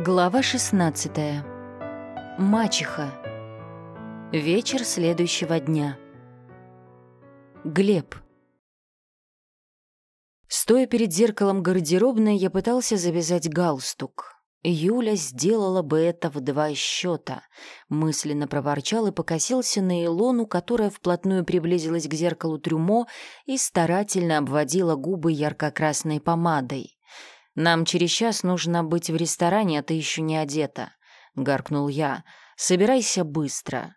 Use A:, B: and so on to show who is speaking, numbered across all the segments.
A: Глава 16. Мачеха. Вечер следующего дня. Глеб. Стоя перед зеркалом гардеробной, я пытался завязать галстук. Юля сделала бы это в два счета. Мысленно проворчал и покосился на Илону, которая вплотную приблизилась к зеркалу трюмо и старательно обводила губы ярко-красной помадой. «Нам через час нужно быть в ресторане, а ты еще не одета», — гаркнул я. «Собирайся быстро».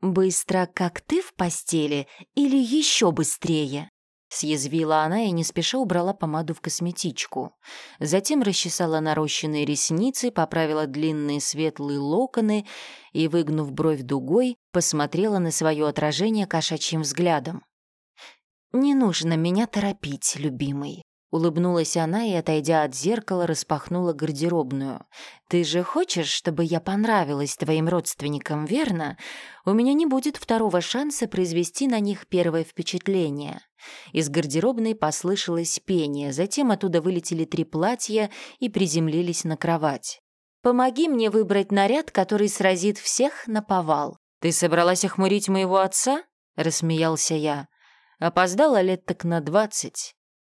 B: «Быстро, как ты в постели, или еще быстрее?»
A: Съязвила она и не спеша убрала помаду в косметичку. Затем расчесала нарощенные ресницы, поправила длинные светлые локоны и, выгнув бровь дугой, посмотрела на свое отражение кошачьим взглядом.
B: «Не нужно меня торопить, любимый.
A: Улыбнулась она и, отойдя от зеркала, распахнула гардеробную. «Ты же хочешь, чтобы я понравилась твоим родственникам, верно? У меня не будет второго шанса произвести на них первое впечатление». Из гардеробной послышалось пение, затем оттуда вылетели три платья и приземлились на кровать.
B: «Помоги мне выбрать наряд, который сразит всех на повал».
A: «Ты собралась охмурить моего отца?» — рассмеялся я. «Опоздала лет так на двадцать».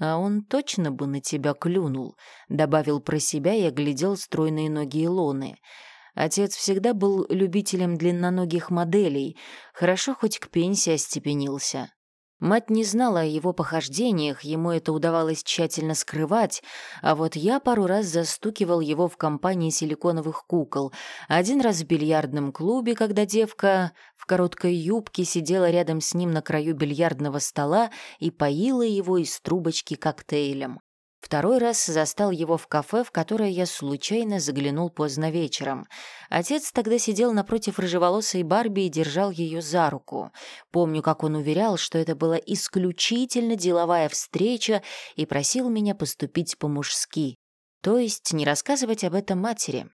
A: «А он точно бы на тебя клюнул», — добавил про себя и оглядел стройные ноги Илоны. Отец всегда был любителем длинноногих моделей, хорошо хоть к пенсии остепенился. Мать не знала о его похождениях, ему это удавалось тщательно скрывать, а вот я пару раз застукивал его в компании силиконовых кукол. Один раз в бильярдном клубе, когда девка в короткой юбке сидела рядом с ним на краю бильярдного стола и поила его из трубочки коктейлем. Второй раз застал его в кафе, в которое я случайно заглянул поздно вечером. Отец тогда сидел напротив рыжеволосой Барби и держал ее за руку. Помню, как он уверял, что это была исключительно деловая встреча и просил меня поступить по-мужски. То есть не рассказывать об этом матери.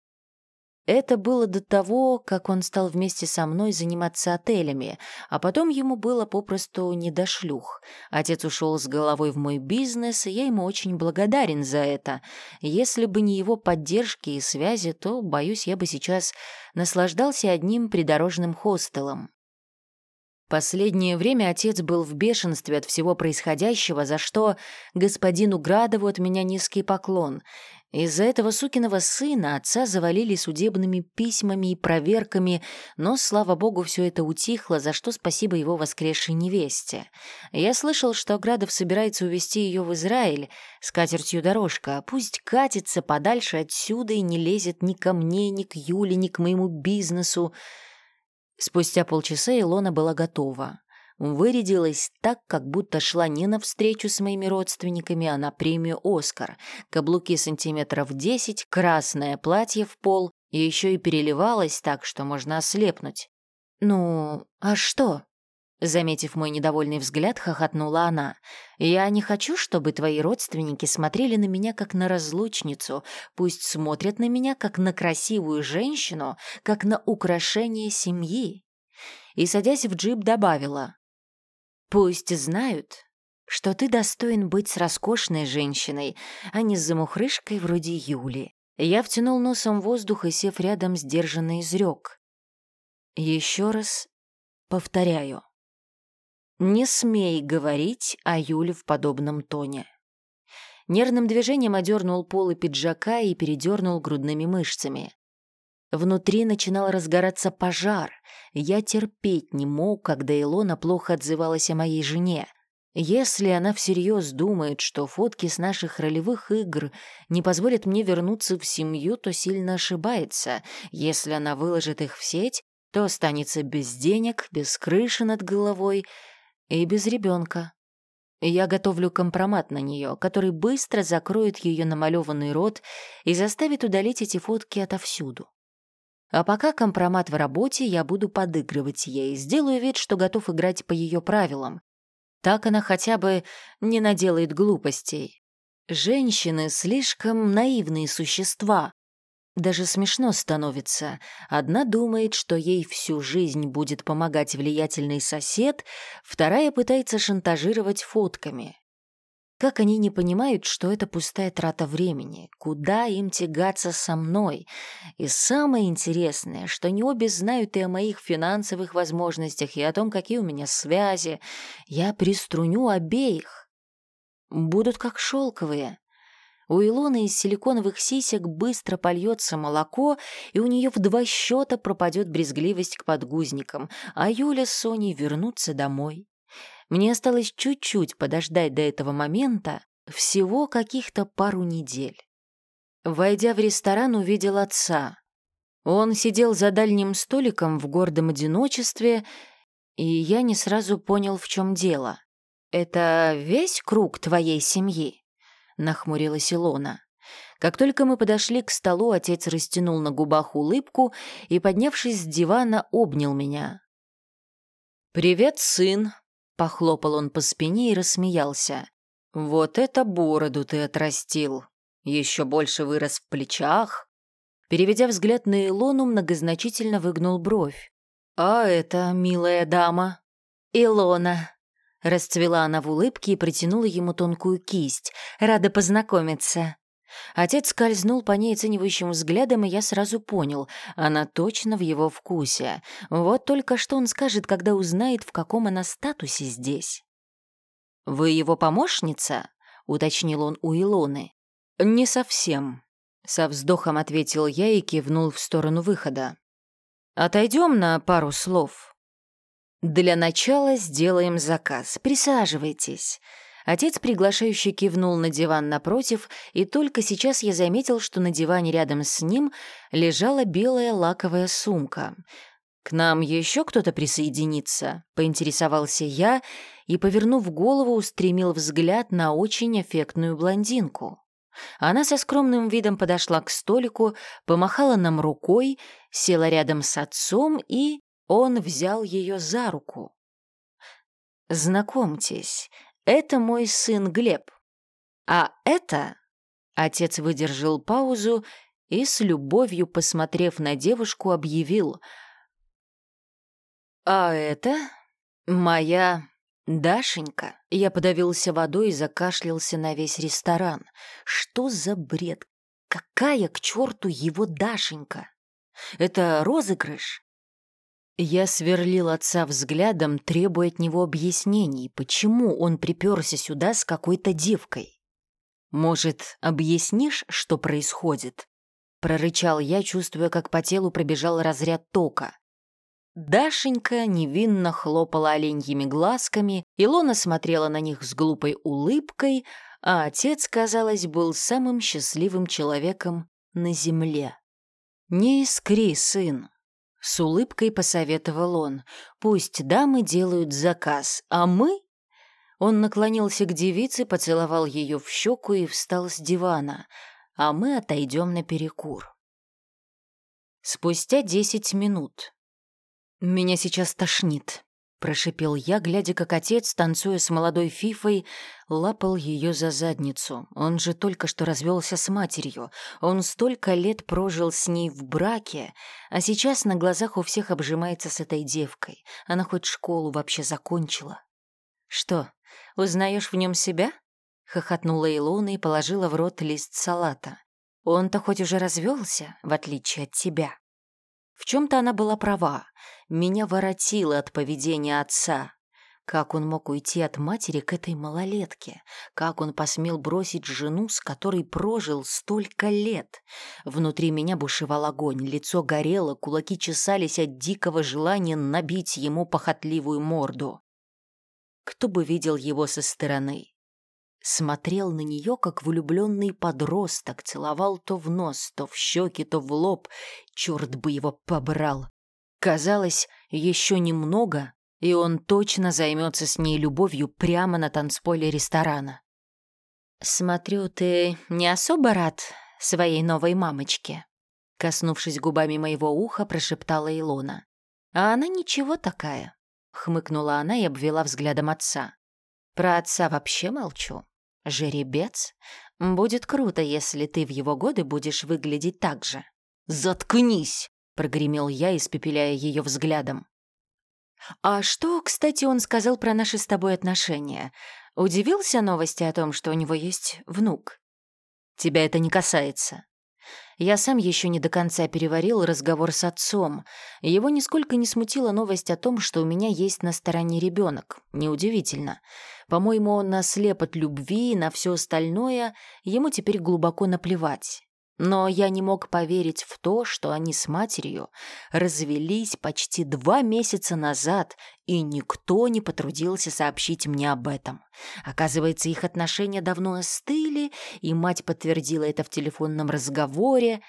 A: Это было до того, как он стал вместе со мной заниматься отелями, а потом ему было попросту не до шлюх. Отец ушел с головой в мой бизнес, и я ему очень благодарен за это. Если бы не его поддержки и связи, то, боюсь, я бы сейчас наслаждался одним придорожным хостелом. Последнее время отец был в бешенстве от всего происходящего, за что господину Градову от меня низкий поклон. Из-за этого сукиного сына отца завалили судебными письмами и проверками, но, слава богу, все это утихло, за что спасибо его воскресшей невесте. Я слышал, что Градов собирается увезти ее в Израиль с катертью дорожка, пусть катится подальше отсюда и не лезет ни ко мне, ни к Юле, ни к моему бизнесу. Спустя полчаса Илона была готова. Вырядилась так, как будто шла не на встречу с моими родственниками, а на премию «Оскар». Каблуки сантиметров десять, красное платье в пол, и еще и переливалась так, что можно ослепнуть.
B: «Ну, а что?»
A: Заметив мой недовольный взгляд, хохотнула она. «Я не хочу, чтобы твои родственники смотрели на меня как на разлучницу. Пусть смотрят на меня как на красивую женщину, как на украшение семьи». И, садясь в джип, добавила. «Пусть знают, что ты достоин быть с роскошной женщиной, а не с замухрышкой вроде Юли». Я втянул носом воздух и, сев рядом, сдержанно изрек. «Еще раз повторяю». Не смей говорить о Юле в подобном тоне. Нервным движением одернул полы пиджака и передернул грудными мышцами. Внутри начинал разгораться пожар. Я терпеть не мог, когда Илона плохо отзывалась о моей жене. Если она всерьез думает, что фотки с наших ролевых игр не позволят мне вернуться в семью, то сильно ошибается. Если она выложит их в сеть, то останется без денег, без крыши над головой — и без ребенка. Я готовлю компромат на нее, который быстро закроет ее намалеванный рот и заставит удалить эти фотки отовсюду. А пока компромат в работе, я буду подыгрывать ей, сделаю вид, что готов играть по ее правилам. Так она хотя бы не наделает глупостей. Женщины слишком наивные существа, даже смешно становится. Одна думает, что ей всю жизнь будет помогать влиятельный сосед, вторая пытается шантажировать фотками. Как они не понимают, что это пустая трата времени? Куда им тягаться со мной? И самое интересное, что они обе знают и о моих финансовых возможностях, и о том, какие у меня связи. Я приструню обеих. Будут как шелковые. У Илоны из силиконовых сисек быстро польется молоко, и у нее в два счета пропадет брезгливость к подгузникам, а Юля с Соней вернутся домой. Мне осталось чуть-чуть подождать до этого момента, всего каких-то пару недель. Войдя в ресторан, увидел отца. Он сидел за дальним столиком в гордом одиночестве, и я не сразу понял, в чем дело. «Это весь круг твоей семьи?» — нахмурилась Илона. Как только мы подошли к столу, отец растянул на губах улыбку и, поднявшись с дивана, обнял меня. «Привет, сын!» Похлопал он по спине и рассмеялся. «Вот это бороду ты отрастил! Еще больше вырос в плечах!» Переведя взгляд на Илону, многозначительно выгнул бровь. «А это, милая дама?» «Илона!» Расцвела она в улыбке и протянула ему тонкую кисть. «Рада познакомиться!» Отец скользнул по ней оценивающим взглядом, и я сразу понял, она точно в его вкусе. Вот только что он скажет, когда узнает, в каком она статусе здесь. «Вы его помощница?» — уточнил он у Илоны. «Не совсем», — со вздохом ответил я и кивнул в сторону выхода. «Отойдем на пару слов». «Для начала сделаем заказ. Присаживайтесь». Отец приглашающе кивнул на диван напротив, и только сейчас я заметил, что на диване рядом с ним лежала белая лаковая сумка. «К нам еще кто-то присоединится?» — поинтересовался я и, повернув голову, устремил взгляд на очень эффектную блондинку. Она со скромным видом подошла к столику, помахала нам рукой, села рядом с отцом, и он взял ее за руку. «Знакомьтесь, это мой сын Глеб. А это...» Отец выдержал паузу и с любовью, посмотрев на девушку, объявил. «А это моя Дашенька». Я подавился водой и закашлялся на весь ресторан. «Что за бред? Какая к черту его Дашенька? Это розыгрыш? Я сверлил отца взглядом, требуя от него объяснений, почему он приперся сюда с какой-то девкой. «Может, объяснишь, что происходит?» Прорычал я, чувствуя, как по телу пробежал разряд тока. Дашенька невинно хлопала оленьими глазками, Илона смотрела на них с глупой улыбкой, а отец, казалось, был самым счастливым человеком на земле. «Не искри, сын», с улыбкой посоветовал он. «Пусть дамы делают заказ, а мы...» Он наклонился к девице, поцеловал ее в щеку и встал с дивана. «А мы отойдем на перекур». Спустя десять минут. «Меня сейчас тошнит», Прошипел я, глядя, как отец, танцуя с молодой Фифой, лапал ее за задницу. Он же только что развелся с матерью. Он столько лет прожил с ней в браке, а сейчас на глазах у всех обжимается с этой девкой. Она хоть школу вообще закончила. «Что, узнаешь в нем себя?» — хохотнула Илона и положила в рот лист салата. «Он-то хоть уже развелся, в отличие от тебя». В чем-то она была права. Меня воротило от поведения отца. Как он мог уйти от матери к этой малолетке? Как он посмел бросить жену, с которой прожил столько лет? Внутри меня бушевал огонь, лицо горело, кулаки чесались от дикого желания набить ему похотливую морду. Кто бы видел его со стороны? Смотрел на нее, как влюбленный подросток, целовал то в нос, то в щеки, то в лоб. Черт бы его побрал. Казалось, еще немного, и он точно займется с ней любовью прямо на танцполе ресторана. «Смотрю, ты не особо рад своей новой мамочке?» Коснувшись губами моего уха, прошептала Илона. «А она ничего такая», — хмыкнула она и обвела взглядом отца. «Про отца вообще молчу. «Жеребец? Будет круто, если ты в его годы будешь выглядеть так же». «Заткнись!» — прогремел я, испепеляя ее взглядом. «А что, кстати, он сказал про наши с тобой отношения? Удивился новости о том, что у него есть внук? Тебя это не касается. Я сам еще не до конца переварил разговор с отцом. Его нисколько не смутила новость о том, что у меня есть на стороне ребенок. Неудивительно. По-моему, он наслеп от любви и на все остальное ему теперь глубоко наплевать. Но я не мог поверить в то, что они с матерью развелись почти два месяца назад, и никто не потрудился сообщить мне об этом. Оказывается, их отношения давно остыли, и мать подтвердила это в телефонном разговоре.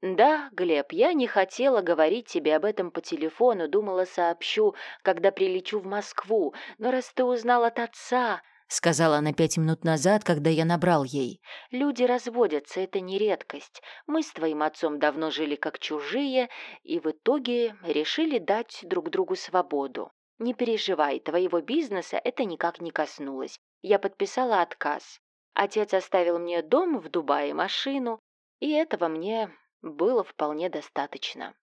A: «Да, Глеб, я не хотела говорить тебе об этом по телефону, думала, сообщу, когда прилечу в Москву, но раз ты узнал от отца, — сказала она пять минут назад, когда я набрал ей. «Люди разводятся, это не редкость. Мы с твоим отцом давно жили как чужие, и в итоге решили дать друг другу свободу. Не переживай, твоего бизнеса это никак не коснулось. Я подписала отказ. Отец оставил мне дом в Дубае, машину, и этого мне было вполне достаточно».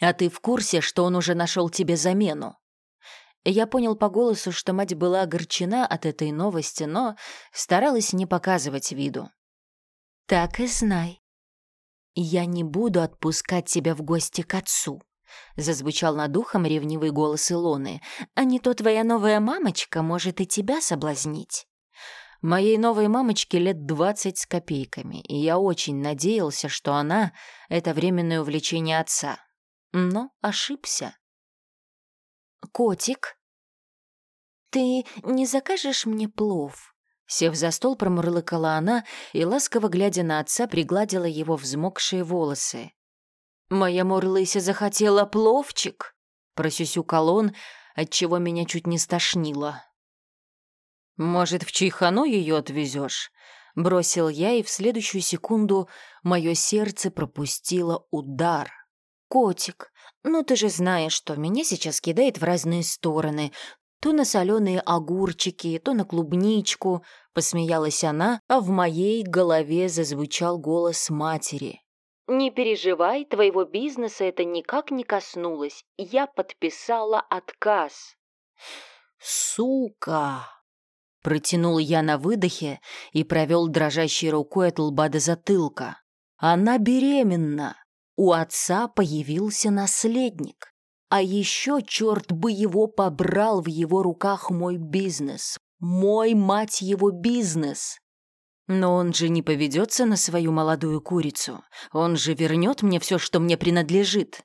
B: «А ты в курсе, что он уже нашел тебе замену?»
A: Я понял по голосу, что мать была огорчена от этой новости, но старалась не показывать виду.
B: «Так и знай. Я не буду отпускать тебя в гости к отцу», — зазвучал над ухом ревнивый голос Илоны. «А не то твоя новая мамочка может и тебя соблазнить».
A: Моей новой мамочке лет двадцать с копейками, и я очень надеялся, что она — это временное увлечение отца. Но ошибся.
B: «Котик, ты не закажешь мне плов?»
A: Сев за стол, промурлыкала она и, ласково глядя на отца, пригладила его взмокшие волосы. «Моя Мурлыся захотела пловчик!» — просюсюкал он, отчего меня чуть не стошнило. «Может, в чайхану ее отвезешь?» — бросил я, и в следующую секунду мое сердце пропустило удар.
B: «Котик, ну ты же знаешь, что меня сейчас кидает в разные стороны. То на соленые огурчики, то на клубничку», — посмеялась она, а в моей голове зазвучал голос матери.
A: «Не переживай, твоего бизнеса это никак не коснулось. Я подписала отказ».
B: «Сука!» Протянул я на выдохе и провел дрожащей рукой от лба до затылка. «Она беременна!» У отца появился наследник. А еще, черт бы его побрал в его руках мой бизнес. Мой, мать его, бизнес.
A: Но он же не поведется на свою молодую курицу. Он же вернет мне все, что мне принадлежит.